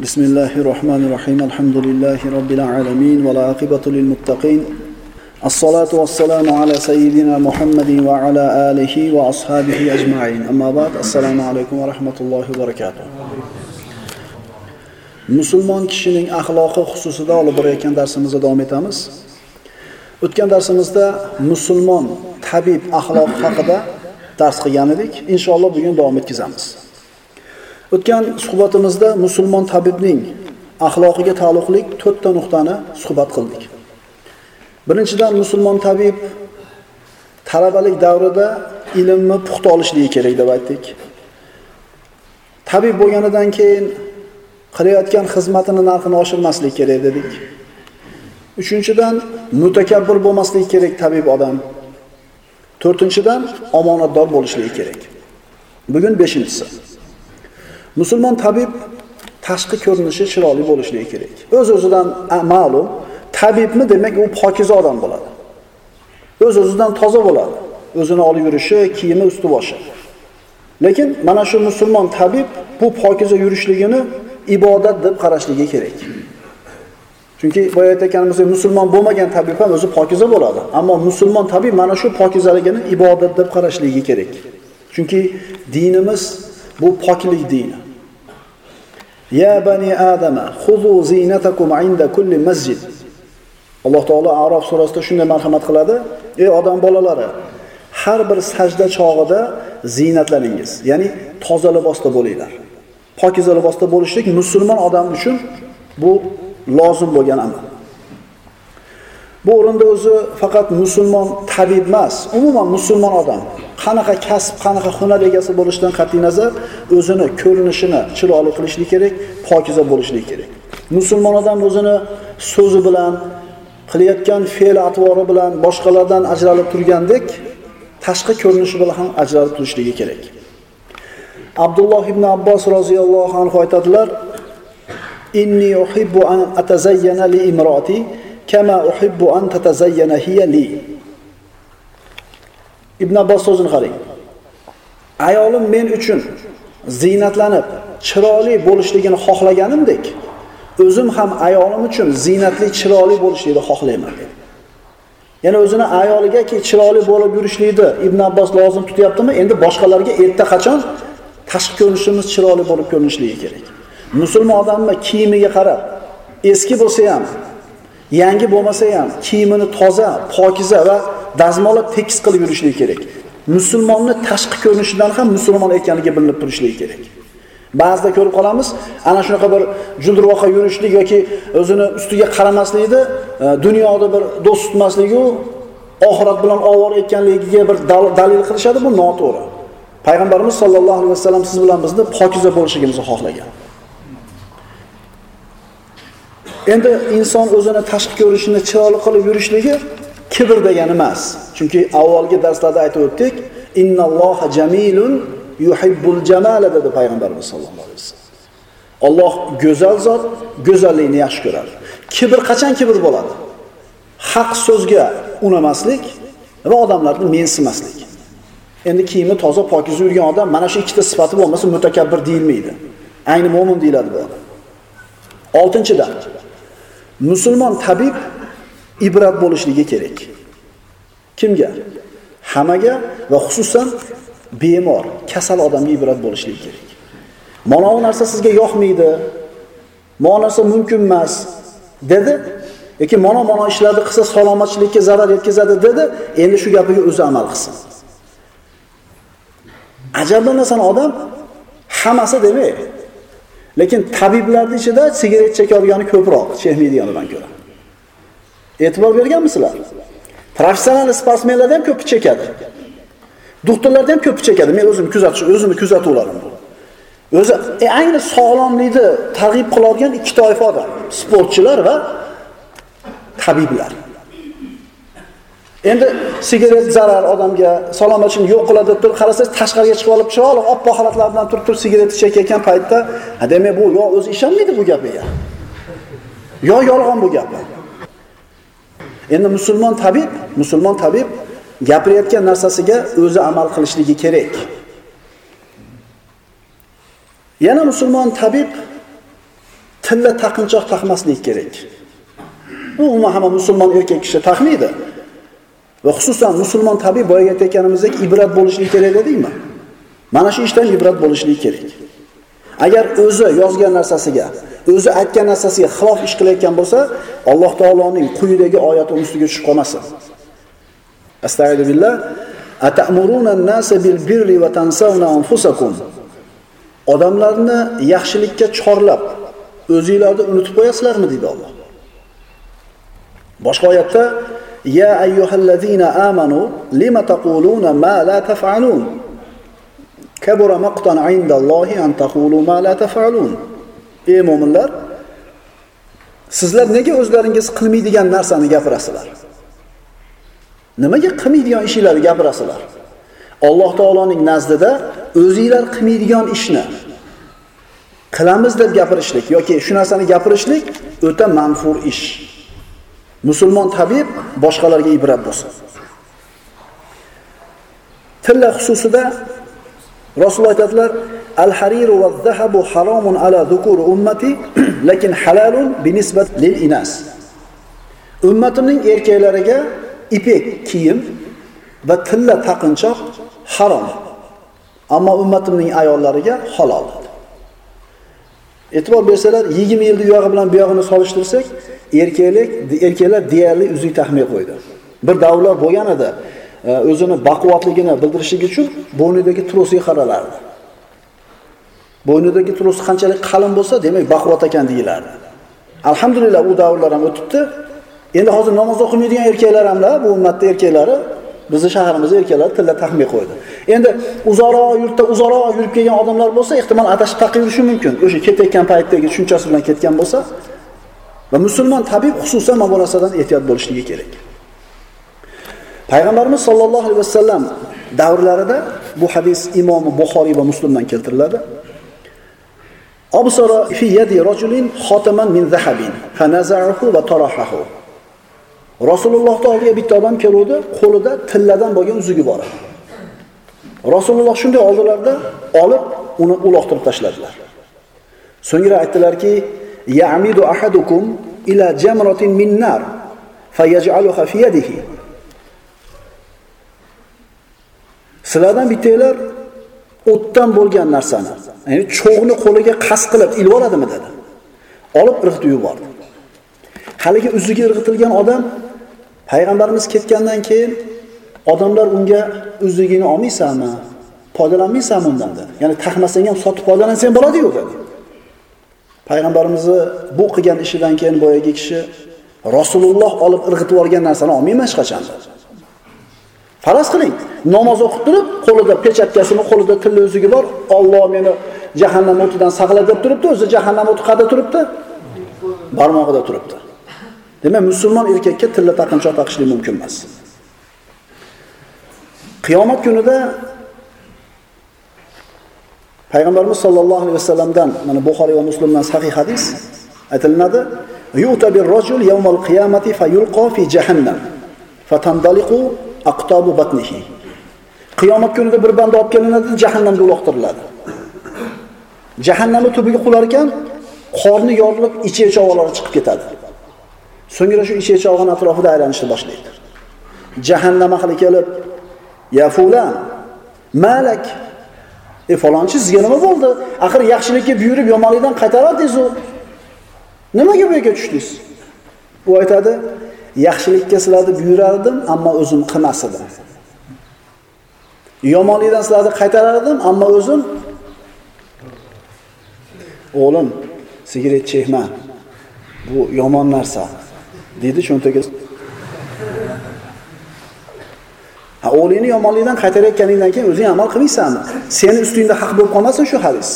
بسم الله الرحمن الرحيم الحمد لله رب العالمين والعاقبة للمتقين الصلاة والسلام على سيدنا محمد وعلى آله وأصحابه أجمعين أما بعد السلام عليكم ورحمة الله وبركاته musulmon kishining axloqi xususida olib borayotgan darsimizda davom etamiz. O'tgan darsimizda musulmon tabib axloq haqida dars qilgan edik. Inshaalloh bugun davom etkazamiz. O'tgan suhbatimizda musulmon tabibning axloqiga taalluqli 4 ta nuqtani suhbat qildik. Birinchidan musulmon tabib talabalik davrida ilmni puxta olishligi kerak deb aytdik. Tabib bo'lganidan keyin qilayotgan xizmatini narxini oshirmaslik kerak dedik. Uchinchidan mutakabbir bo'lmasligi kerak tabib odam. To'rtinchidan omonatdor bo'lishligi kerak. Bugun beshinchisi. Musulmon tabib tashqi ko'rinishi chiroyli bo'lishligi kerak. O'z-o'zidan ma'lum, tabibmi demak u pokiza odam bo'ladi. O'z-o'zidan toza bo'ladi. O'zini olib yurishi, kiyimi, usti boshi. Lekin mana shu musulmon tabib bu pokiza yurishligini ibodat deb qarashligi kerak. Chunki boya aytganimizdek musulmon bo'lmagan tabib ham o'zi pokiza bo'ladi. Ammo musulmon tabib mana shu pokizaligini ibodat deb qarashligi kerak. Chunki dinimiz bu poklik dini. Ya bani adama khuzu zinatakum inda kulli masjid. Alloh taolo Arof surasida shunday marhamat qiladi: "Ey odam bolalari, har bir sajda chog'ida ziynatlaningiz, ya'ni toza libosda bo'linglar." Pokiza libosda bo'lishlik musulmon odam uchun bu lozim bo'lgan amal. Bu o'rinda o'zi faqat musulmon tabib emas, umuman musulmon odam qanaqa kasb, qanaqa hunar egasi bo'lishidan qat'iy nazar o'zini ko'rinishini chiroyli qilishlik kerak, pokiza bo'lishlik kerak. Musulmon odam o'zini so'zi bilan, qilayotgan fe'l atvori bilan boshqalardan ajralib turgandek, tashqi ko'rinishi bilan ham ajralib turishligi kerak. Abdulloh ibn Abbos roziyallohu anhu aytadilar: "Inni uhibbu an atazayyana li imroti kama uhibbu an tatazayyana hiya li." Ibn Abbos so'zini qarang. Ayolim men uchun ziynatlanib, chiroyli bo'lishligini xohlaganimdek, o'zim ham ayolim uchun ziynatli, chiroyli bo'lishligini xohlayman dedi. Ya'ni o'zini ayoligaki chiroyli bo'lib yurishlikni Ibn Abbos lozim tutyaptimi? Endi boshqalarga erta qachon tashqi ko'rinishimiz chiroyli bo'lib ko'rinishligi kerak. Musulmon odamni kiyimiga qarab, eski bo'lsa ham, yangi bo'lmasa ham kiyimini toza, pokiza va dazmollab tekis qilib yurishligi kerak. Musulmonni tashqi ko'rinishidan ham musulmon ekanligi bilinib turishligi kerak. Ba'zida ko'rib qolamiz, ana shunaqa bir juldurvoqa yurishlik yoki o'zini ustiga qaramaslikni, e, dunyoda bir do'st tutmasligi, oxirat bilan ovora ekanligiga bir dalil qilishadi, bu noto'g'ri. Payg'ambarimiz sollallohu alayhi vasallam siz bilan bizni pokiza bo'lishligimizni xohlagan. Endi inson o'zini tashqi ko'rinishini chiroyli qilib yurishligi kibr degani emas. Chunki avvalgi darslarda aytib o'tdik, innalloha jamilun yuhibbul jamala dedi payg'ambarimiz sollallohu alayhi vasallam. Alloh go'zal zot, go'zallikni yaxshi ko'radi. Kibr qachon kibr bo'ladi? Haq so'zga unamaslik va odamlarni mensimaslik. Endi kiyimi toza, pokiz yurgan odam mana shu ikkita sifati bo'lmasa mutakabbir deyilmaydi. Ayni mo'min deyiladi bu odam. Oltinchidan musulmon tabib ibrat bo'lishligi kerak. Kimga? Hammaga va xususan bemor, kasal odamga ibrat bo'lishligi kerak. Mana bu narsa sizga yoqmaydi. Mana narsa mumkin emas dedi. yoki mana mana ishlarni qilsa salomatchilikka zarar yetkazadi dedi. Endi shu gapiga o'zi amal qilsin. Ajablanasan odam hammasi demak Lekin tabiblarning ichida sigaret chekayotgani ko'proq, chekmaydiganidan ko'ra. E'tibor berganmisizlar? Professional sportsmenlar ham ko'p chekadi. doktorlarda ham ko'p chekadi. Men o'zim kuzatish, o'zimni kuzatuvlarim bu. O'zi e, ayni sog'lomlikni targ'ib qiladigan ikki toifa odam, sportchilar va tabiblar. Endi sigaret zarar odamga salomatligini yo'q qiladi deb turib qarasangiz tashqariga chiqib olib chiroyli oppoq xalatlar bilan turib turib sigaret chekayotgan paytda, ha demak bu yo o'zi ishonmaydi bu gapiga. Yo yolg'on bu gapi. Endi musulmon tabib, musulmon tabib gapirayotgan narsasiga o'zi amal qilishligi kerak. Yana musulmon tabib tilla taqinchoq taqmaslik kerak. Bu umuman hamma musulmon erkak kishi taqmaydi. Va xususan musulmon tabiiy boya aytayotganimizdek ibrat bo'lishi kerak dedikmi? Mana shu ishdan ibrat bo'lishi kerak. Agar o'zi yozgan narsasiga, o'zi aytgan narsasiga xilof ish qilayotgan bo'lsa, Alloh taoloning quyidagi oyati ustiga tushib qolmasin. Astagfirullah. Atamuruna nasa bil birri va tansawna anfusakum. Odamlarni yaxshilikka chorlab, o'zingizlarni unutib qo'yasizlarmi deydi Alloh. Boshqa oyatda Ya ayyuhallazina amanu lima taquluna ma la taf'alun. Kabura maqtan 'indallohi an taqulu ma la taf'alun. Ey mu'minlar, sizlar nega o'zlaringiz qilmaydigan narsani gapirasizlar? Nimaga qilmaydigan ishinglarni gapirasizlar? Alloh taoloning nazdida o'zingizlar qilmaydigan ishni qilamiz deb gapirishlik yoki shu narsani gapirishlik o'ta manfur ish. Musulmon tabib boshqalarga ibrat bo'lsin. Tilla xususida Rasululloh aytadilar: "Al-hariru va zahabu haromun ala dhukur ummati, lekin halalun bi nisbat lil inas." Ummatimning erkaklariga ipek kiyim va tilla taqinchoq harom. Ammo ummatimning ayollariga halol. E'tibor bersalar, 20 yilda uyog'i bilan buyog'ini solishtirsak, erkaklik, erkaklar deyarli uzuk taxmin qo'ydi. Bir davrlar bo'lgan edi, o'zini baquvvatligini bildirishlik uchun bo'ynidagi trosiga qaralardi. Bo'ynidagi tros qanchalik qalin bo'lsa, demak baquvvat ekan deyilardi. Alhamdulillah u davrlar ham o'tibdi. Endi hozir namoz o'qimaydigan erkaklar hamlar, bu ummatda erkaklari bizni shaharimizda erkaklar tilla taxmiy qo'ydi. Endi uzoqroq yurtda uzoqroq yurib kelgan odamlar bo'lsa, ehtimol adashib taqib yurishi mumkin. O'sha ketayotgan paytdagi tushunchasi bilan ketgan bo'lsa, va musulmon tabib xususan mana bu narsadan ehtiyot bo'lishligi kerak. Payg'ambarimiz sollallohu alayhi vasallam davrlarida bu hadis Imom Buxoriy va Muslimdan keltiriladi. Absara fi yadi rajulin khataman min zahabin fa naza'ahu va tarahahu. Rasulullohning oldiga bitta odam keluvdi, qo'lida tilladan bo'lgan uzugi bor. Rasululloh shunday oldilarda olib uni uloqtirib tashladilar. So'ngra aytdilarki, "Ya'midu ahadukum ila jamratin min nar fayaj'aluha fi yadihi." Sizlardan bittalar o'tdan bo'lgan narsani, ya'ni cho'g'ni qo'liga qas qilib ilib oladimi dedi. Olib irg'itib yubordi. Haligi uzugi irg'itilgan odam payg'ambarimiz ketgandan keyin odamlar unga uzligini olmaysanmi? Foydalanmaysanmi undan dedi. Ya'ni taxmasang ham sotib foydalansang bo'ladi-ku dedi. Payg'ambarimizni bu qilgan ishidan keyin boyagi kishi Rasululloh olib irg'itib olgan narsani olmayman hech qachon dedi. Faraz qiling, namoz o'qib turib, qo'lida pechatkasini, qo'lida tilla uzugi bor, Alloh meni jahannam o'tidan saqla deb turibdi, o'zi jahannam o'ti qayerda turibdi? Barmog'ida turibdi. Demak, musulmon erkakka tilla taqinchoq taqishlik mumkin emas. Qiyomat kunida Payg'ambarimiz sollallohu alayhi vasallamdan, mana Buxoriy va Muslimdan sahih hadis aytilinadi: "Yu'ta bir rajul yawmal qiyamati fayulqa fi jahannam, fatandaliqu aqtabu batnihi." Qiyomat kunida bir banda olib kelinadi, jahannamga uloqtiriladi. Jahannamning tubiga qular ekan, qorni yorilib, ichi-chavlari chiqib ketadi. So'ngra shu ichi chog'on atrofida aylanishni boshlaydi. Jahannam ahli kelib, "Ya fulan, malak E falonchi sizga nima bo'ldi? Axir yaxshilikka buyurib yomonlikdan qaytaradingiz-ku. Nimaga bu yerga tushdingiz? U aytadi, yaxshilikka sizlarni buyurardim, ammo o'zim qilmas edim. Yomonlikdan sizlarni qaytarardim, ammo o'zim o'g'lim, sigaret chekma. Bu yomon narsa. Deydi cho'ntaga Ha, o'g'lingni yomonlikdan qaytarayotganingdan keyin o'zing amal qilmaysanmi? Seni ustingda haq bo'lib qolmasin shu hadis.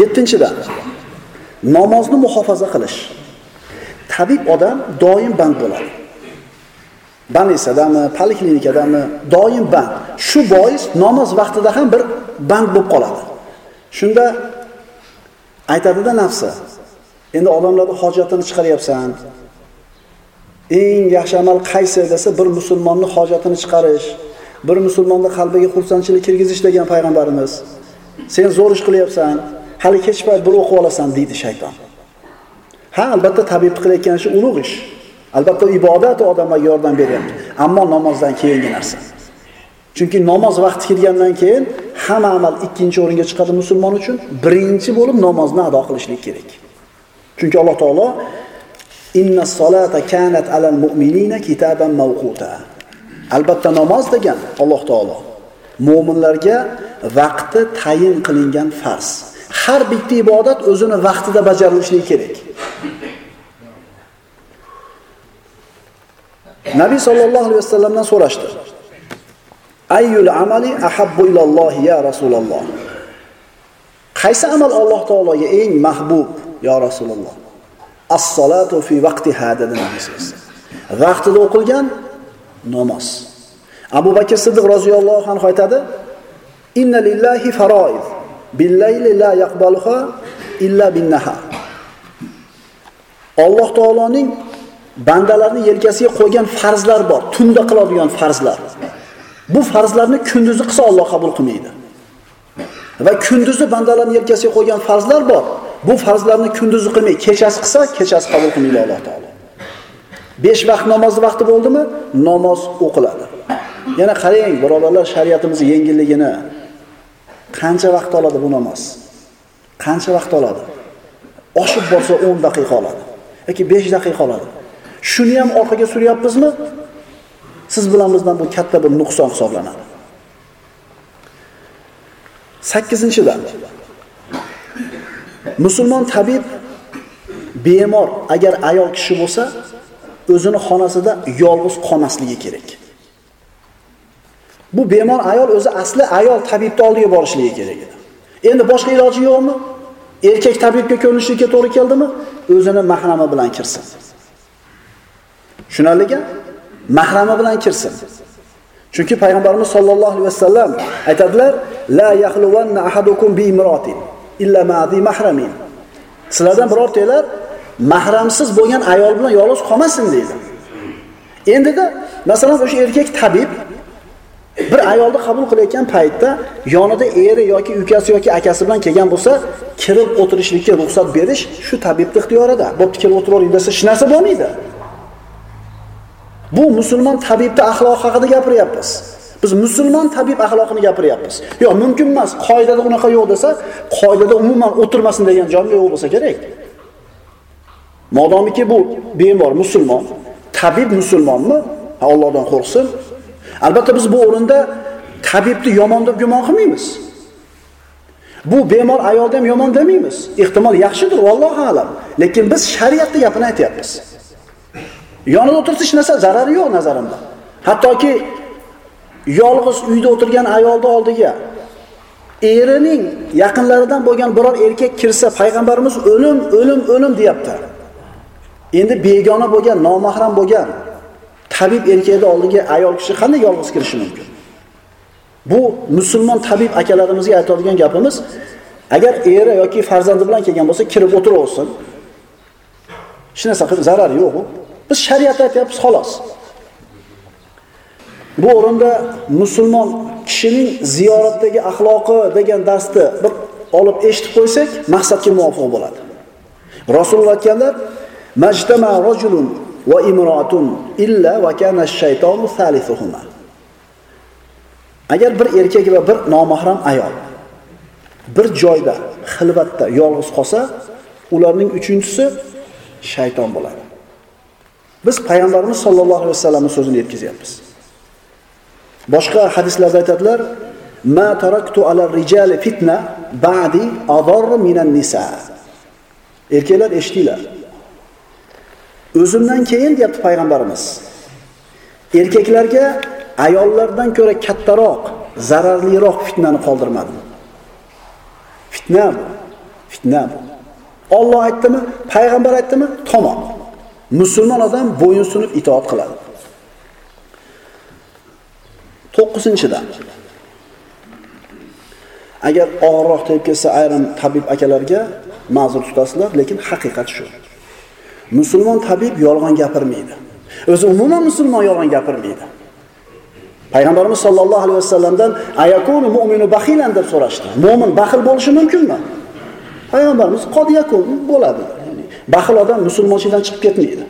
7-dan namozni muhofaza qilish. Tabib odam doim band bo'ladi. bolnitsadami poliklinikadami, doim band. Shu bois namoz vaqtida ham bir band bo'lib qoladi. Shunda aytadida nafsi, endi odamlarning hojatini chiqaryapsan, eng yaxshi amal qaysi desa bir musulmonni hojatini chiqarish bir musulmonni qalbiga xursandchilik kirgizish degan payg'ambarimiz sen zo'r ish qilyapsan hali kech payt bir o'qib olasan deydi shayton. Ha, albatta tabibni qilayotgan ishi ulug' ish. Albatta ibodat odamlarga yordam beryapti, ammo namozdan keyingi narsa. Chunki namoz vaqti kelgandan keyin hamma amal ikkinchi o'ringa chiqadi musulmon uchun. Birinchi bo'lib namozni ado qilishlik kerak. Chunki Alloh taolo Inna solata kanat alal mu'minina kitaban mawquta. Albatta namoz degan Alloh taolo mu'minlarga vaqti tayin qilingan farz. Har bitta ibodat o'zini vaqtida bajarilishi kerak. Nabiy sallallohu alayhi vasallamdan so'rashdi. Ayyul amali ahabbu ilalloh ya Rasululloh. Qaysi amal Alloh taologa eng mahbub ya Rasululloh? As-salatu fi vaqtiha dedi Nabiy Vaqtida o'qilgan namoz. Abu Bakr Siddiq roziyallohu anhu aytadi: "Inna lillahi faroiz billayli la yaqbaluha illa binnahar Alloh taoloning bandalarni yelkasiga qo'ygan farzlar bor, tunda qiladigan farzlar. Bu farzlarni kunduzi qilsa Alloh qabul qilmaydi. Va kunduzi bandalarni yelkasiga qo'ygan farzlar bor. Bu farzlarni kunduzi qilmay, kechasi qilsa, kechasi qabul qilmaydi Alloh taolo. besh vaqt namoz vaqti bo'ldimi? Namoz o'qiladi. Yana qarang, birodarlar, shariatimizning yengilligini. Qancha vaqt oladi bu namoz? Qancha vaqt oladi? Oshib borsa 10 daqiqa oladi yoki 5 daqiqa oladi. Shuni ham orqaga suryapmizmi? Siz bilan bizdan bu katta bir nuqson hisoblanadi. 8-dan Musulmon tabib bemor agar ayol kishi bo'lsa, o'zini xonasida yolg'iz qolmasligi kerak. Bu bemor ayol o'zi asli ayol tabibni oldiga borishligi kerak edi. Endi boshqa iloji yo'qmi? Erkak tabibga ko'rinishlikka to'g'ri keldimi? O'zini mahrami bilan kirsin. tushunarlika Mahrami bilan kirsin. Chunki payg'ambarimiz sollallohu alayhi vasallam aytadilar: "La yahluwanna ahadukum bi imratin illa ma'zi mahramin." Sizlardan birortanglar mahramsiz bo'lgan ayol bilan yolg'iz qolmasin deydi. Endida masalan o'sha erkak tabib bir ayolni qabul qilayotgan paytda yonida eri yoki ukasi yoki akasi bilan kelgan bo'lsa, kirib o'tirishlikka ruxsat berish shu tabibning ixtiyorida. Bo'pti, kirib o'tiravering desa, hech narsa bo'lmaydi. Bu musulmon tabibning axloqi haqida gapiryapmiz. Biz musulmon tabib axloqini gapiryapmiz. Yo'q, mumkin emas. Qoidada unaqa yo'q desa, qoidada umuman o'tirmasin degan joy yo'q bo'lsa kerak. Modomiki bu bemor musulmon, tabib musulmonmi? Ha, Allohdan qo'rqsin. Albatta biz bu o'rinda tabibni yomon deb gumon qilmaymiz. Bu bemor ayolni ham yomon demaymiz. Ehtimol yaxshidir, vallohu alam. Lekin biz shariatni gapini aytyapmiz. Yonida o'tirsa hech narsa zarari yo'q nazarimda. Hattoki yolg'iz uyda o'tirgan ayolni oldiga erining yaqinlaridan bo'lgan biror erkak kirsa, payg'ambarimiz o'lim, o'lim, o'lim deyapti. Endi begona bo'lgan, nomahram bo'lgan tabib erkakni oldiga ayol kishi qanday yolg'iz kirishi mumkin? Bu musulmon tabib akalarimizga aytadigan gapimiz, agar eri yoki farzandi bilan kelgan bo'lsa, kirib o'tiraversin. Hech narsa qilib zarari yo'q u. Biz shariatni aytyapmiz xolos. Bu o'rinda musulmon kishining ziyoratdagi axloqi degan darsni bir olib eshitib qo'ysak, maqsadga muvofiq bo'ladi. Rasululloh aytganlar: "Majtama rajulun va imroatun illa va kana ash-shaytonu salisuhuma." Agar bir erkak va bir nomahram ayol bir joyda xilvatda yolg'iz qolsa, ularning uchinchisi shayton bo'ladi. Biz payg'ambarimiz sollallohu alayhi vasallamning so'zini yetkazyapmiz. Boshqa hadislarda aytadilar: "Ma taraktu ala rijali fitna ba'di adarr minan nisa." Erkaklar eshitinglar. O'zimdan keyin deyapti payg'ambarimiz. Erkaklarga ayollardan ko'ra kattaroq, zararliroq fitnani qoldirmadim. Fitna bu. Fitna bu. Alloh aytdimi, payg'ambar aytdimi? Tamom. Musulmon odam bo'yin sunib itoat qiladi. 9-dan. Agar og'irroq tegib kelsa ayrim tabib akalarga ma'zur tutasizlar, lekin haqiqat shu. Musulmon tabib yolg'on gapirmaydi. O'zi umuman musulmon yolg'on gapirmaydi. Payg'ambarimiz sollallohu alayhi vasallamdan ayakunu mu'minu baxilan deb so'rashdi. Mo'min baxil bo'lishi mumkinmi? Payg'ambarimiz qodiyakun bo'ladi. Ya'ni baxil odam musulmonchilikdan chiqib ketmaydi.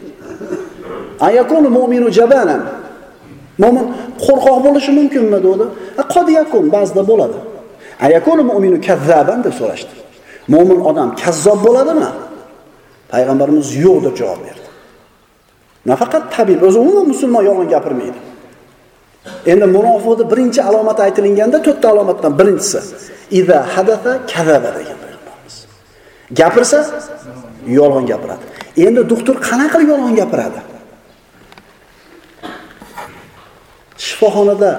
Ayakunu mu'minu jabanan. Mo'min qo'rqoq bo'lishi mumkinmi dedi. E, Qodiyakun ba'zida bo'ladi. Ayakunu mu'minu kazzaban deb so'rashdi. Mo'min odam kazzob bo'ladimi? Payg'ambarimiz yo'q deb javob berdi. Nafaqat tabib o'zi umuman musulmon yolg'on gapirmaydi. Endi munofiqning birinchi alomati aytilganda to'rtta alomatdan birinchisi iza hadatha kazaba degan payg'ambarimiz. Gapirsa yolg'on gapiradi. Endi doktor qanaqa qilib yolg'on gapiradi? Shifoxonada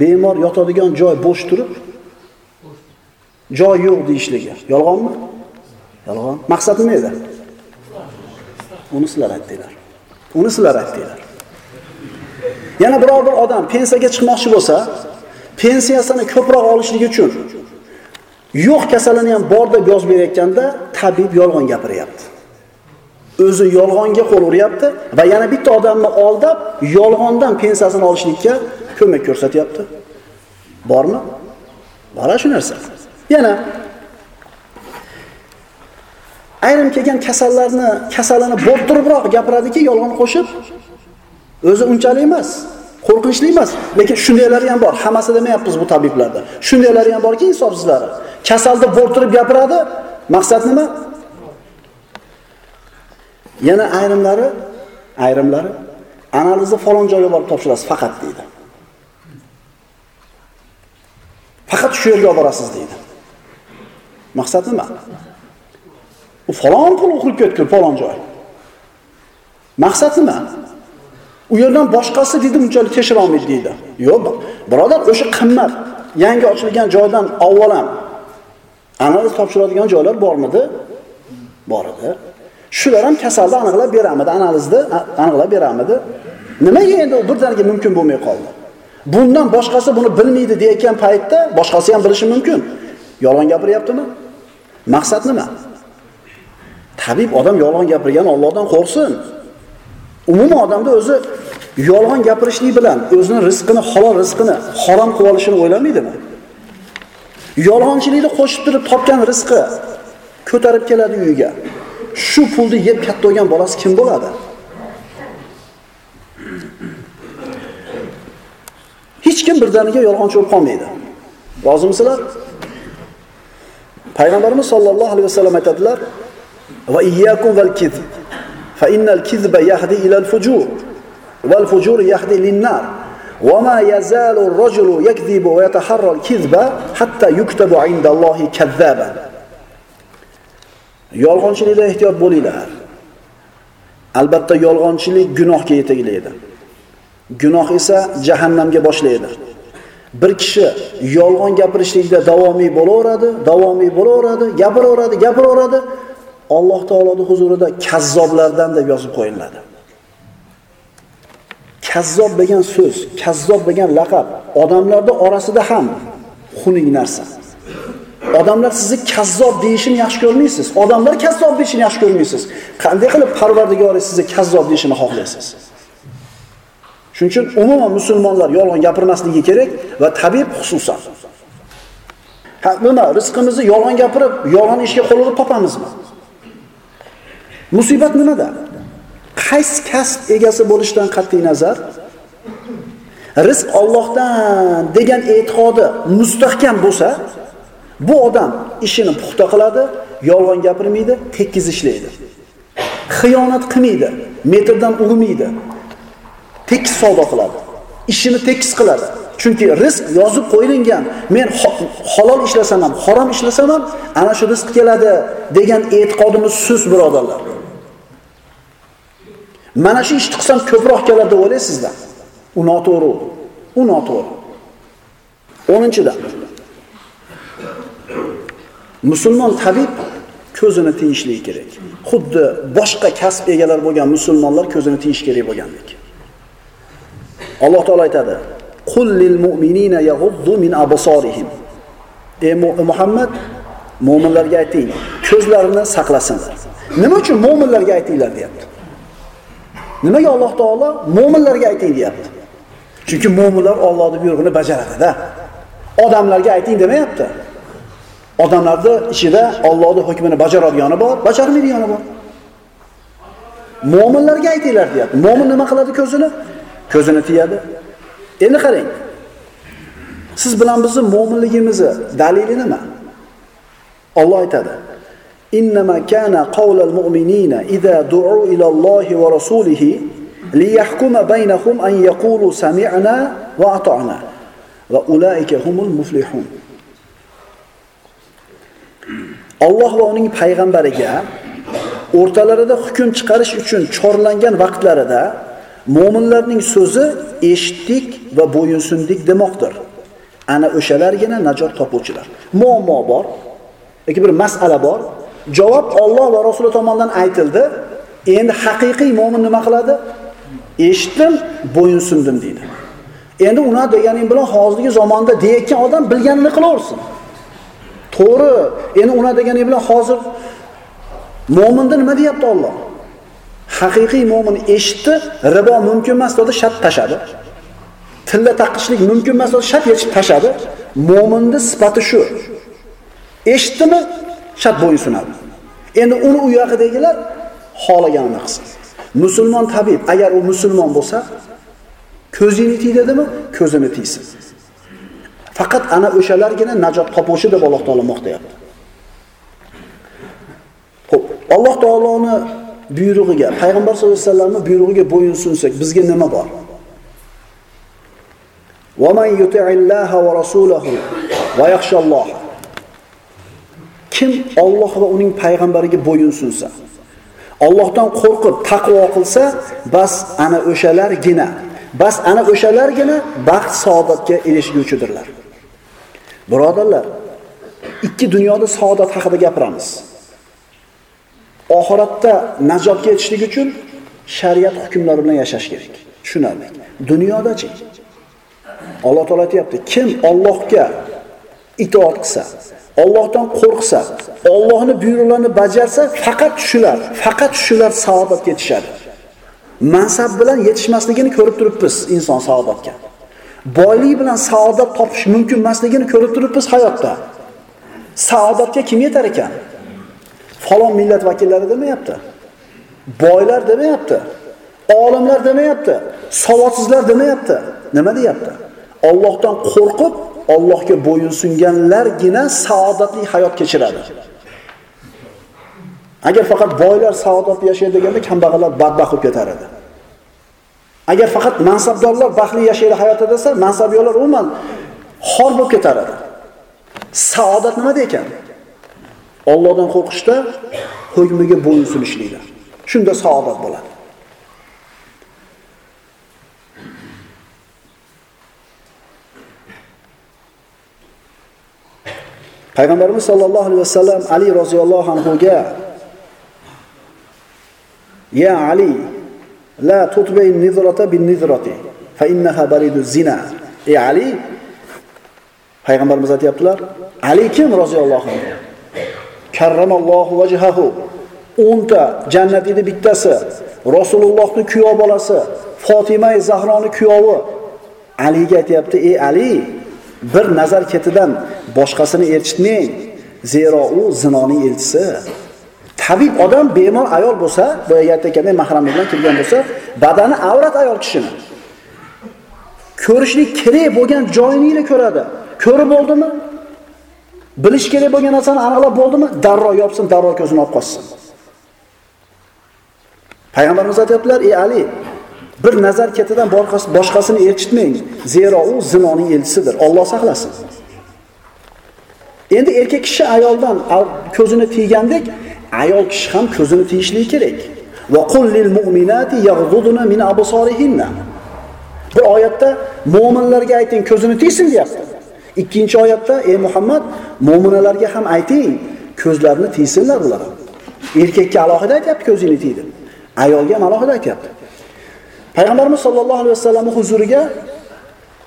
bemor yotadigan joy bo'sh turib, joy yo'q deyishligi. Yolg'onmi? Yolg'on. Maqsad nima edi? Uni sizlar aytdinglar. Uni sizlar aytdinglar. Yana biror bir odam pensiyaga chiqmoqchi bo'lsa, pensiyasini ko'proq olishligi uchun yo'q kasalini ham bor deb yozib berayotganda tabib yolg'on gapiryapti. O'zi yolg'onga qo'l uryapti va yana bitta odamni oldab yolg'ondan pensiyasini olishlikka ko'mak ko'rsatyapti. Bormi? Bor shu narsa. Yana ayrim kelgan kasallarni kasalini bo'rttiribroq gapiradiki, yolg'on qo'shib, o'zi unchalik emas, qo'rqinchli emas, lekin shundaylari ham bor. Hammasi demayapmiz bu tabiblarda. Shundaylari ham borki, insofsizlari. Kasalni bo'rttirib gapiradi, maqsad nima? Yana ayrimlari, ayrimlari analizni falon joyga borib topshirasiz faqat deydi. Faqat shu yerga olib borasiz deydi. Maqsad nima? U falon pul o'qilib ketdi, falon joy. Maqsad nima? U yerdan boshqasi dedi unchalik tekshira olmaydi deydi. Yo'q, birodar, o'sha qimmat yangi ochilgan joydan avvalam analiz topshiradigan joylar bormidi? Bor edi. Shular ham kasalni aniqlab beramidi, analizni aniqlab beramidi? Nimaga endi u birdaniga mumkin bo'lmay qoldi? Bundan boshqasi buni bilmaydi deyotgan paytda boshqasi ham bilishi mumkin. Yolg'on gapiryaptimi? Maqsad nima? Tabib odam yolg'on gapirgan Allohdan qo'rqsin. Umuman odamda o'zi yolg'on gapirishlik bilan o'zini rizqini, halol rizqini harom qilib olishini o'ylamaydimi? Yolg'onchilikni qo'shib turib topgan rizqi ko'tarib keladi uyiga. Shu pulni yeb katta bo'lgan bolasi kim bo'ladi? Hech kim birdaniga yolg'onchi bo'lib qolmaydi. Rozimisizlar? Payg'ambarimiz sollallohu alayhi vasallam aytadilar: "Va iyyakum val kizb, fa innal kizba yahdi ila al-fujur, val fujur yahdi lin-nar." وما يزال الرجل يكذب ويتحرى الكذب حتى يكتب عند الله كذابا Yolg'onchilikda ehtiyot bo'linglar. Albatta yolg'onchilik gunohga yetaklaydi. Gunoh esa jahannamga boshlaydi. Bir kishi yolg'on gapirishlikda davomiy bo'laveradi, davomiy bo'laveradi, gapiraveradi, gapiraveradi. Alloh taoloning huzurida kazzoblardan deb yozib qo'yiladi. Kazzob degan so'z, kazzob degan laqab odamlarda orasida ham xunuk narsa. Odamlar sizni kazzob deyishini yaxshi ko'rmaysiz. Odamlar kazzob deyishini yaxshi ko'rmaysiz. Qanday qilib Parvardigori sizni kazzob deyishini xohlaysiz? Shuning uchun umuman musulmonlar yolg'on gapirmasligi kerak va tabib xususan. Ha, nima rizqimizni yolg'on gapirib, yolg'on ishga qo'l urib topamizmi? Musibat nimada? Qaysi kasb egasi bo'lishdan qat'iy nazar rizq Allohdan degan e'tiqodi mustahkam bo'lsa, bu odam ishini puxta qiladi, yolg'on gapirmaydi, tekiz ishlaydi. Xiyonat qilmaydi, metrdan urmaydi. Tekis savdo qiladi. Ishini tekis qiladi. Chunki rizq yozib qo'yilgan. Men halol ishlasam ham, harom ishlasam ham ana shu rizq keladi degan e'tiqodimiz sus birodarlar. Mana shu ishni qilsam ko'proq keladi deb o'ylaysizlar. U noto'g'ri. U noto'g'ri. 10-chidan Musulmon tabib ko'zini tiyishligi kerak. Xuddi boshqa kasb egalari bo'lgan musulmonlar ko'zini tiyish kerak bo'lgandek. Alloh taolo aytadi: "Qul lil mu'minina yaghuddu min absarihim." Ey Muhammad, mu'minlarga ayting, ko'zlarini saqlasinlar. Nima uchun mu'minlarga aytinglar deyapti? Nimaga Alloh taolo mu'minlarga ayting deyapti? Chunki mu'minlar Allohning buyrug'ini bajaradida Odamlarga ayting demayapti. Odamlarda ichida Allohning hukmini bajaradigani bor, bajarmaydigani bor. Mo'minlarga aytinglar deyapti. Mo'min nima qiladi ko'zini? Ko'zini tiyadi. Endi qarang. Siz bilan bizning mo'minligimizni dalili nima? Alloh aytadi. Innama kana qawlal mu'minina idza du'u ila Allohi va rasulihi liyahkuma baynahum an yaqulu sami'na va ata'na va ulaika humul muflihun. Alloh va uning payg'ambariga o'rtalarida hukm chiqarish uchun chorlangan vaqtlarida mo'minlarning so'zi eshitdik va bo'yinsundik demoqdir. Ana o'shalargina najot topuvchilar. Muammo bor, yoki bir masala bor. Javob Alloh va Rasuli tomonidan aytildi. Endi haqiqiy mo'min nima qiladi? Eshitdim, bo'yinsundim deydi. Endi uni deganing bilan hozirgi zamonda deyotgan odam bilganini qilaversin. To'g'ri. Endi ona degani bilan hozir Mo'minda nima deyapti Alloh? Haqiqiy mo'min eshitdi, ribo mumkin emas dedi, shat tashadi. Tilla taqishlik mumkin emas dedi, shat yechib tashadi. Mo'minni sifati shu. Eshitdimi, shat bo'yinsunadi. Endi uni u yoqidagilar xohlaganini qilsin. Musulmon tabib agar u musulmon bo'lsa, ko'zini tiydadimi, ko'zini tiysin. Faqat ana o'shalargina najot topuvchi deb Alloh taolo maqtayapti. Xo'p, Alloh taoloni buyrug'iga, payg'ambar sollallohu alayhi vasallamning buyrug'iga bo'yin sunsak, bizga nima bor? Va man yuti'illaha va rasulahu va yaxshalloh. Kim Alloh va uning payg'ambariga bo'yin sunsa, Allohdan qo'rqib taqvo qilsa, bas ana o'shalargina, bas ana o'shalargina baxt saodatga erishguvchidirlar. Birodarlar, ikki dunyoda saodat haqida gapiramiz. oxiratda najotga yetishlik uchun shariat hukmlari bilan yashash kerak. Tushunarli. Dunyodachi Alloh taolo aytayapti, kim Allohga itoat qilsa, Allohdan qo'rqsa, Allohning buyruqlarini bajarsa, faqat shular, faqat shular saodatga yetishadi. Mansab bilan yetishmasligini ko'rib turibmiz inson saodatga. Boylik bilan saodat topish mumkin emasligini ko'rib turibmiz hayotda. Saodatga kim yetar ekan? falon millat vakillari demayapti. Boylar demayapti. Olimlar demayapti. Savodsizlar demayapti. Nima deyapti? Allohdan qo'rqib, Allohga bo'yinsunganlargina saodatli hayot kechiradi. Agar faqat boylar saodatli yashaydi deganda kambag'allar badbaxt bo'lib ketar edi. Agar faqat mansabdorlar baxtli yashaydi hayotda desa, mansabdorlar umuman xor bo'lib ketar edi. Saodat nima ekan? Allohdan qo'rqishda hukmiga bo'ysunishlikda. Shunda saodat bo'ladi. Payg'ambarimiz sollallohu alayhi vasallam Ali roziyallohu anhuga Ya Ali la tutbi nizrata bin nizrati fa innaha baridu zina. Ey Ali Payg'ambarimiz aytibdilar, Ali kim roziyallohu anhu? karramallohu vajhahu 10 ta jannatida bittasi Rasulullohning kuyov bolasi Fatima Zahroni kuyovi Aliga aytibdi, ey Ali bir nazar ketidan boshqasini erchitmang zero u zinoning elchisi tabib odam bemor ayol bo'lsa boya aytgandek mahrami bilan kelgan bo'lsa badani avrat ayol kishini ko'rishlik kerak bo'lgan joyini ko'radi ko'rib bo'ldimi Bilish kerak bo'lgan narsani aniqlab bo'ldimi? Darrov yopsin, darrov ko'zini olib qochsin. Payg'ambarimiz aytyaptilar "Ey Ali, bir nazar ketidan boshqasini elchitmang, zero u zinoning elchisidir. Alloh saqlasin." Endi erkak kishi ayoldan ko'zini tiygandek, ayol kishi ham ko'zini tiyishligi kerak. Va qullil mu'minati yaghduduna min absarihinna. Bu oyatda mu'minlarga ayting, ko'zini tiysin deyapti. Ikkinchi oyatda ey Muhammad mo'minalarga ham ayting, ko'zlarini tiysinlar ular. Erkakka alohida aytyapti ko'zingni tiy deb Ayolga ham alohida aytyapti. Payg'ambarimiz sollallohu alayhi vasallamning huzuriga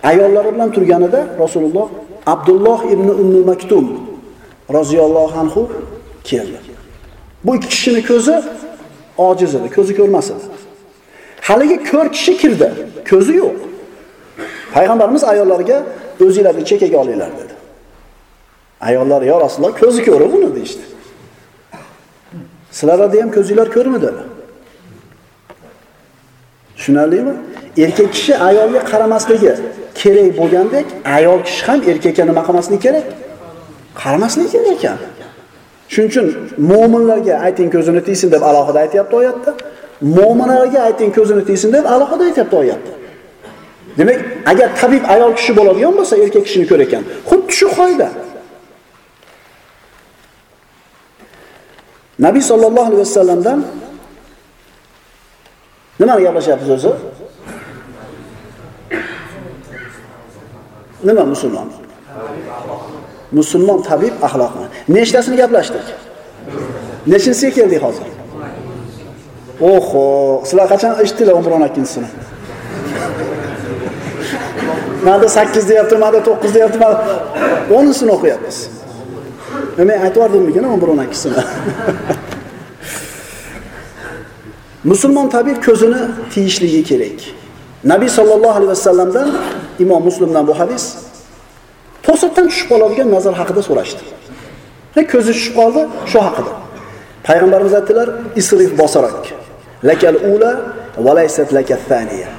ayollari bilan turganida Rasululloh Abdulloh ibn Ummu Maktum roziyallohu anhu keldi. Bu ikki kishining ko'zi ojiz edi, ko'zi ko'rmas edi. Haligi ko'r kishi kirdi, ko'zi yo'q. Payg'ambarimiz ayollarga o'zinglarni chekaga olinglar dedi. Ayollar, "Ya Rasululloh, ko'zi ko'rib uni" deydi. Sizlarda ham ko'zinglar ko'rmadimi? Tushunarlimi? Erkak kishi ayolga qaramasligi kerak bo'lgandek, ayol kishi ham erkakka nima qilmasligi kerak? Qaramasligi kerak ekan. Shuning uchun mu'minlarga ayting ko'zini tiysin deb alohida aytyapti oyatda. Mu'minalarga ayting ko'zini tiysin deb alohida aytyapti oyatda. Demak, agar tabib ayol kishi bo'ladigan bo'lsa, erkak kishini ko'r ekan. Xuddi shu qoida. Nabiy sollallohu alayhi vasallamdan nimani gaplashyapmiz o'zi? Nima musulmon? Musulmon tabib axloqni. Nechtasini gaplashdik? Nechinsiga keldik hozir? Oho, sizlar qachon eshitdinglar 11-12-sini? Manda 8 deyapti, manda 9 deyapti, manda 10-sini o'qiyapmiz. Men aytib 11-12-sini. Musulmon tabib ko'zini tiyishligi kerak. Nabiy sallallohu alayhi vasallamdan Imom Muslimdan bu hadis to'satdan tushib qoladigan nazar haqida so'rashdi. Va ko'zi tushib qoldi shu haqida. Payg'ambarimiz aytdilar: "Isrif bosarak. Lakal ula va laysat lakat thaniya."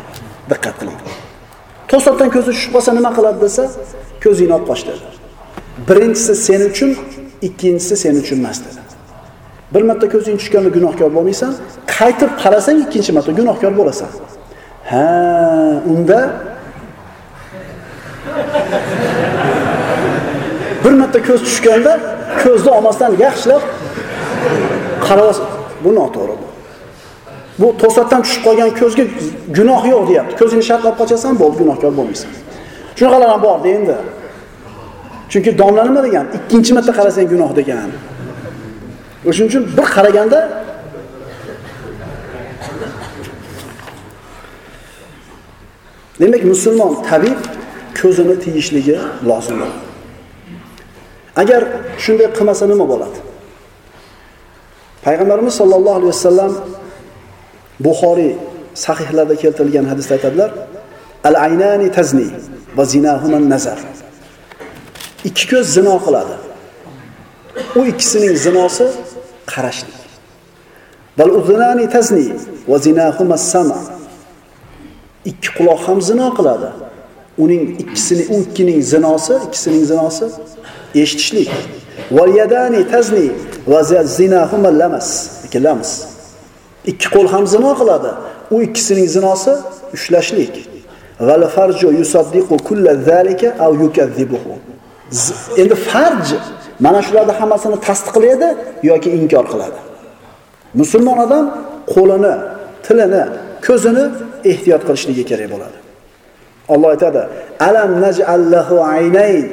Diqqat qiling. To'satdan ko'zi tushib qolsa nima qiladi desa, ko'zingni olib qoch dedi. Birinchisi sen uchun, ikkinchisi sen uchun emas dedi. Bir marta ko'zing tushganda gunohkor bo'lmaysan, qaytib qarasang ikkinchi marta gunohkor bo'lasan. Ha, unda bir marta ko'z tushganda ko'zni olmasdan yaxshilab qarab bu noto'g'ri bu. Bu to'satdan tushib qolgan ko'zga gunoh yo'q deyapti. Ko'zingni shartlab qochasan, bo'ldi gunohkor bo'lmaysan. Shunaqalar ham bor endi. Chunki domla nima degan? Ikkinchi marta qarasang gunoh degan. o'shaning uchun bir qaraganda Demak, musulmon tabib ko'zini tiyishligi lozim. Agar shunday qilmasa nima bo'ladi? Payg'ambarimiz sollallohu alayhi vasallam Buxoriy sahihlarda keltirilgan hadisda aytadilar: Al-aynani tazni va zinahuma nazar. Ikki ko'z zino qiladi. U ikkisining zinosi qarashlik. Bal uzunani tazni va zinahuma sama. Ikki quloq ham zino qiladi. Uning ikkisini u ikkining zinosi, ikkisining zinosi eshitishlik. Val yadani tazni va zinahuma lamas. Ikki lamas. Ikki qo'l ham zino qiladi. U ikkisining zinosi ushlashlik. Val farju yusaddiqu kulla zalika aw yukazzibuhu. Endi farj mana shularni hammasini tasdiqlaydi yoki inkor qiladi. Musulmon odam qo'lini, tilini, ko'zini ehtiyot qilishligi kerak bo'ladi. Alloh aytadi: "Alam naj'allahu aynayn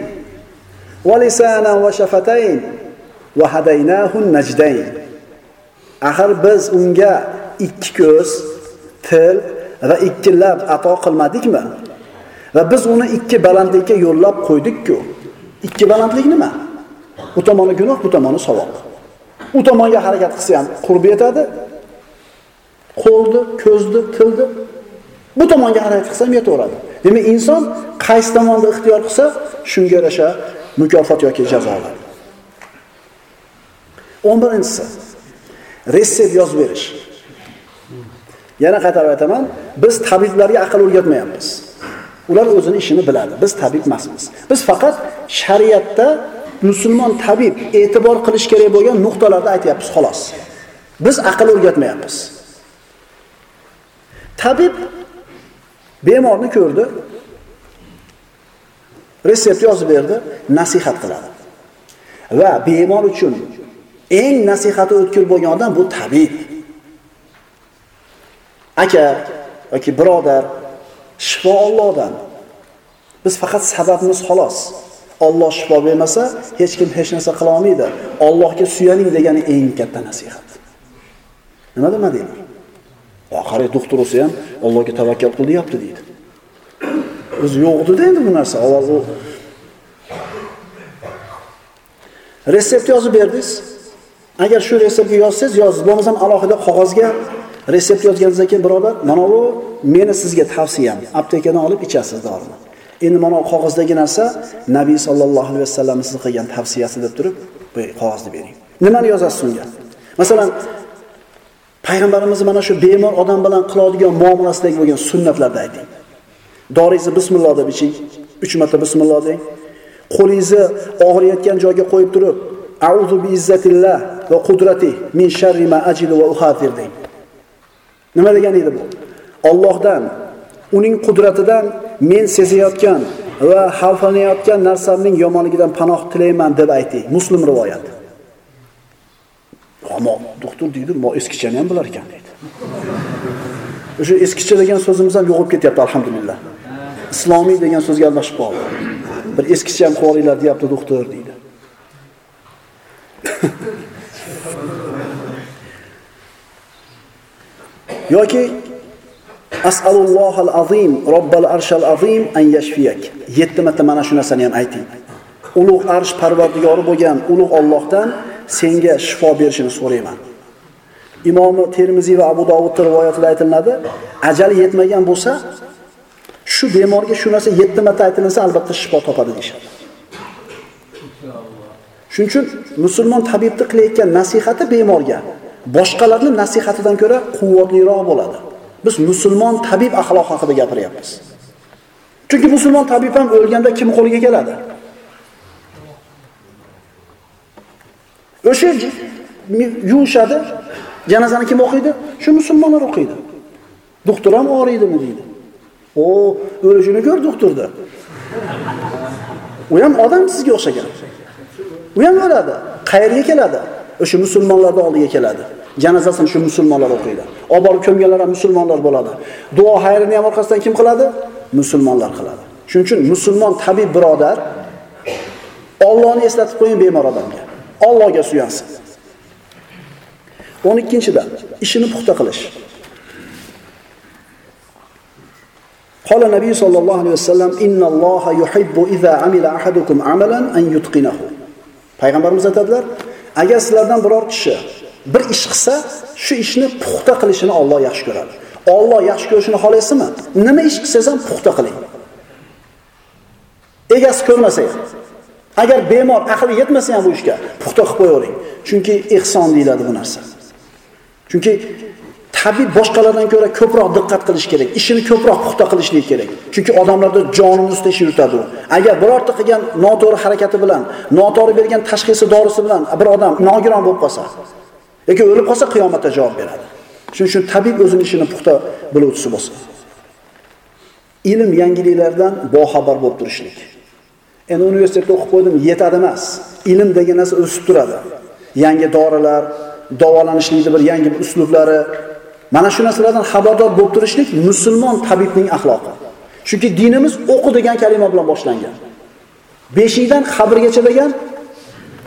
va lisanan va shafatayn. Axir biz unga ikki ko'z, til va ikki lab ato qilmadikmi? Va biz uni ikki balandlikka yo'llab qo'ydik-ku. Ikki balandlik nima? U tomoni gunoh, bu tomoni savob. U tomonga harakat qilsa ham qurb yetadi. Qo'lni, ko'zni, tilni bu tomonga harakat qilsa ham yetaveradi. Demak, inson qaysi tomonda ixtiyor qilsa, shunga yarasha mukofot yoki jazo oladi. 11-inchisi retsept yozib berish. Yana qaytarib aytaman, biz tabiblarga aql o'rgatmayapmiz. Ular o'zini ishini biladi. Biz tabib emasmiz. Biz faqat shariatda musulmon tabib e'tibor qilish kerak bo'lgan nuqtalarni aytyapmiz xolos. Biz aql o'rgatmayapmiz. Tabib bemorni ko'rdi, retsept yozib berdi, nasihat qiladi. Va bemor uchun eng nasihati o'tkir bo'lgan odam bu tabib. Aka yoki birodar, shifo Allohdan. Biz faqat sababimiz xolos. Alloh shifo bermasa, hech kim hech narsa qila olmaydi. Allohga suyaning degani eng katta nasihat. Nima demadinglar? Oxiri doktor bo'lsa ham Allohga tavakkal qil deyapti deydi. O'zi yo'q edida endi bu narsa. ovoz retsept yozib berdingiz. Agar shu retseptni yozsangiz, yozsiz bo'lmasam alohida qog'ozga retsept yozganingizdan keyin birodar, mana bu meni sizga tavsiyam. Aptekadan olib ichasiz dorini. Endi mana bu qog'ozdagi narsa Nabiy sallallohu alayhi vasallam sizga qilgan tavsiyasi deb turib, bu qog'ozni bering. Nimani yozasiz unga? Masalan, payg'ambarimiz mana shu bemor odam bilan qiladigan muomalasidagi bo'lgan sunnatlarni ayting. Doringizni bismillah deb iching, 3 marta bismillah deng. Qo'lingizni og'riyotgan joyga qo'yib turib, a'udhu bi izzatillah va qudrati min sharri ma ajidu va uhatir deng. Nima degani edi bu? Allohdan, uning qudratidan men sezayotgan va xavflanayotgan narsamning yomonligidan panoh tilayman deb ayting. Muslim rivoyati. Ammo doktor deydi, "Mo eskichani ham bilar ekan" deydi. O'sha eskicha degan so'zimiz ham yo'qib ketyapti, alhamdulillah. Islomiy degan so'zga almashib qoldi. Bir eskicha ham qilinglar deyapti doktor deydi. yoki As'alullohal azim, Robbal arshal azim an yashfiyak. 7 marta mana shu narsani ham ayting. Ulug' arsh parvardigori bo'lgan ulug' Allohdan senga shifo berishini so'rayman. Imom Termiziy va Abu Dovudda rivoyatida aytiladi, ajali yetmagan bo'lsa, shu bemorga shu narsa 7 marta aytilsa, albatta shifo topadi deyshadi. Shuning uchun musulmon tabibni qilayotgan nasihati bemorga boshqalarning nasihatidan ko'ra quvvatliroq bo'ladi. Biz musulmon tabib axloq haqida gapiryapmiz. Chunki musulmon tabib ham o'lganda kim qo'liga keladi? O'sha yuvishadi, janozani kim o'qiydi? Shu musulmonlar o'qiydi. Doktor ham og'riydimi deydi. O, o'lishini ko'r doktorda. U ham odam sizga o'xshagan. U ham o'ladi. Qayerga keladi? O'sha musulmonlarni oldiga keladi. Janozasini shu musulmonlar o'qiydi. Olib borib ko'mganlar ham musulmonlar bo'ladi. Duo xayrini ham orqasidan kim qiladi? Musulmonlar qiladi. Shuning uchun musulmon tabib birodar Allohni eslatib qo'ying bemor odamga. Allohga suyansin. 12-dan ishini puxta qilish. Qala Nabiy sallallohu alayhi إن innalloha yuhibbu idza amila ahadukum amalan an yutqinahu. Payg'ambarimiz aytadilar, agar sizlardan biror kishi bir ish qilsa, shu ishni puxta qilishini Alloh yaxshi ko'radi. Alloh yaxshi ko'rishini xohlaysizmi? Nima ish qilsangiz ham puxta qiling. Egasi ko'rmasa ham. Agar bemor aqli yetmasa ham bu ishga puxta qilib qo'yavering. Chunki ihson deyiladi bu narsa. Chunki tabib boshqalardan ko'ra ko'proq diqqat qilish kerak, ishini ko'proq puxta qilishlik kerak. Chunki odamlarda jonini ustida ish yuritadi u. Agar birorta qilgan noto'g'ri harakati bilan, noto'g'ri bergan tashxisi dorisi bilan bir odam nogiron bo'lib qolsa, yoki o'lib qolsa qiyomatda javob beradi. Shuning uchun tabib o'zining ishini puxta biluvchisi bo'lsin. Ilm yangiliklardan boxabar bo'lib turishlik. Endi universitetda o'qib qo'ydim, yetadi emas. Ilm degan narsa o'sib turadi. Yangi dorilar, davolanishlikni bir yangi bir uslublari, Mana shu narsalardan xabardor bo'lib turishlik musulmon tabibning axloqi. Chunki dinimiz o'qi degan kalima bilan boshlangan. Beshikdan qabrgacha degan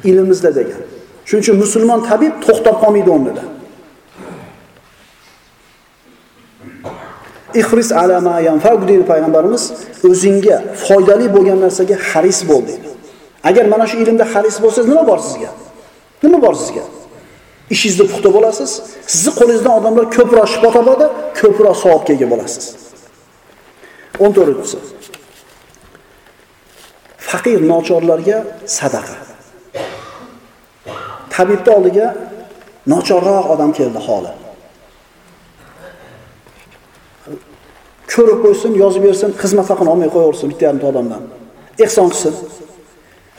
ilmimizda degan. Shuning uchun musulmon tabib to'xtab qolmaydi o'rnida. Ihris ala ma yanfa'u deydi payg'ambarimiz, o'zingga foydali bo'lgan narsaga haris bo'l deydi. Agar mana shu ilmda haris bo'lsangiz, nima bor sizga? Nima bor sizga? Ishingizni puxta bo'lasiz. Sizni qo'lingizdan odamlar ko'proq shifo topadi, ko'proq savobga ega bo'lasiz. 14-si. Faqir nochorlarga sadaqa. Tabibning oldiga nochorroq odam keldi holi. Ko'rib qo'ysin, yozib bersin, xizmat haqini olmay qo'yaversin bitta yarimta odamdan. Ehson qilsin.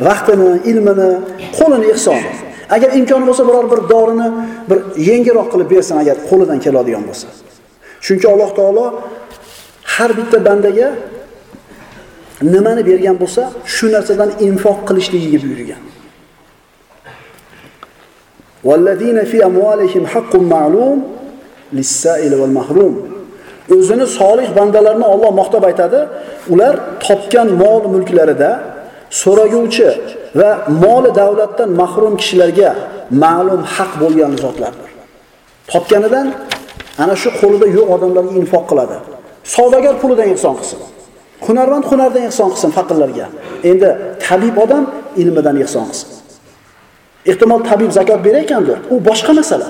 Vaqtini, ilmini, qo'lini ehson. Agar imkoni bo'lsa biror bir dorini bir yengilroq qilib bersin agar qo'lidan keladigan bo'lsa. Chunki Alloh taolo har bitta bandaga nimani bergan bo'lsa, shu narsadan infoq qilishligiga buyurgan. Wallazina fi amwalihim haqqun ma'lum lis-sa'il wal mahrum. O'zini solih bandalarni Alloh maqtab aytadi, ular topgan mol mulklarida so'raguvchi va moli davlatdan mahrum kishilarga ma'lum haq bo'lgan zotlardir. Topganidan ana shu qo'lida yo'q odamlarga infoq qiladi. Savdogar pulidan ihson qilsin. Hunarmand hunardan ihson qilsin faqirlarga. Endi tabib odam ilmidan ihson qilsin. Ehtimol tabib zakot berar ekandir, u boshqa masala.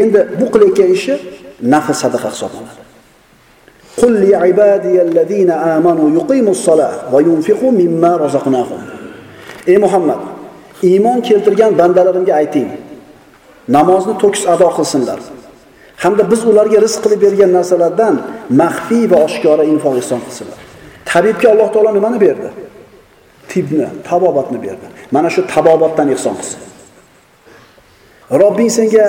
Endi bu qilayotgan ishi nafl sadaqa hisoblanadi. قل لعبادي الذين آمنوا يقيموا الصلاة وينفقوا مما رزقناهم ey muhammad iymon keltirgan bandalarimga ayting namozni to'kis ado qilsinlar hamda biz ularga rizq qilib bergan narsalardan maxfiy va oshkora infoq ihson qilsinlar tabibga alloh taolo nimani berdi tibni tabobatni berdi mana shu tabobatdan ihson qilsin robbing senga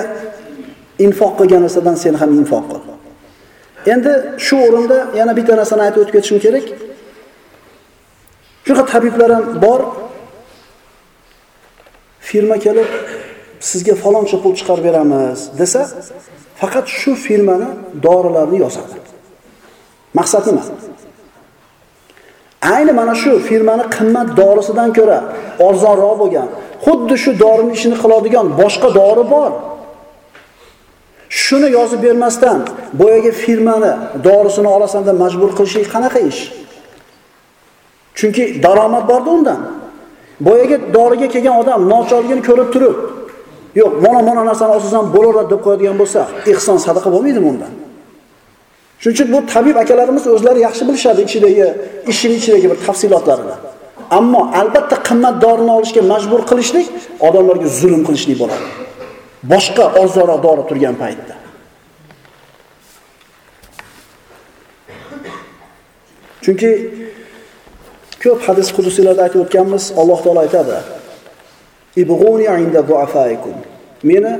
infoq qilgan narsadan sen ham infoq qil Endi shu o'rinda yana bitta narsani aytib o'tib ketishim kerak. Shunaqa tabiblar ham bor. Firma kelib sizga faloncha pul chiqarib beramiz desa faqat shu firmani dorilarini yozadi. Maqsad nima? Ayni mana shu firmani qimmat dorisidan ko'ra arzonroq bo'lgan xuddi shu dorini ishini qiladigan boshqa dori bor. Shuni yozib bermasdan boyagi firmani dorisini olasan deb majbur qilishlik qanaqa ish? Chunki daromad borda undan. Boyagi doriga kelgan odam nochorligini ko'rib turib yo'q mana mana narsani olsam bo'laveradi deb qo'yadigan bo'lsa ehson sadaqa bo'lmaydimi undan? Shuning uchun bu tabib akalarimiz o'zlari yaxshi bilishadi ichidagi ishini ichidagi bir tafsilotlarini. Ammo albatta qimmat dorini olishga majbur qilishlik odamlarga zulm qilishlik bo'ladi. Boshqa orzuroq dori turgan paytda. Chunki ko'p hadis qudusiylarda aytib o'tganmiz alloh taolo aytadi ibg'uni inda duafaikum. Meni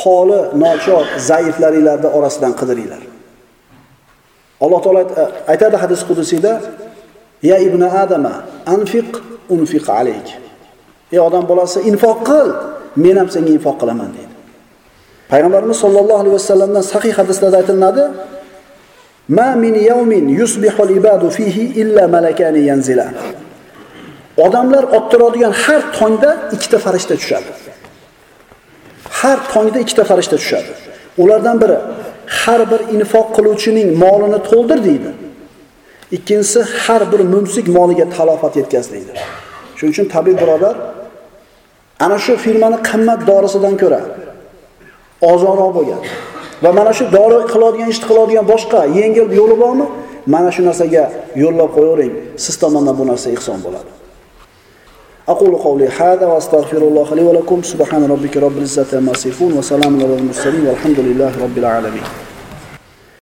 holi nochor zaiflaringlarni orasidan qidiringlar. Alloh taolo aytadi hadis qudusiyda ya ibn adama anfiq unfiq alayk. Ey odam bolasi infoq qil. Men ham senga infoq qilaman deydi. Payg'ambarimiz sollallohu alayhi vasallamdan sahih hadislarda aytilinadi ma min yawmin yusbihu al-ibadu fihi illa malakani yanzilan odamlar ottiradigan har tongda ikkita farishta tushadi. Har tongda ikkita farishta tushadi. Ulardan biri har bir infoq qiluvchining molini to'ldir deydi. Ikkinchisi har bir mumsik moliga talofat yetkaz deydi. Shuning uchun tabib birodar ana shu firmani qimmat dorisidan ko'ra ozonroq bo'lgan va mana shu dori qiladigan ishni qiladigan boshqa yengil yo'li bormi mana shu narsaga yo'llab qo'yavering siz tomondan bu narsa ehson bo'ladi أقول قولي هذا وأستغفر الله لي ولكم سبحان ربك رب العزة عما يصفون وسلام على المرسلين والحمد لله رب العالمين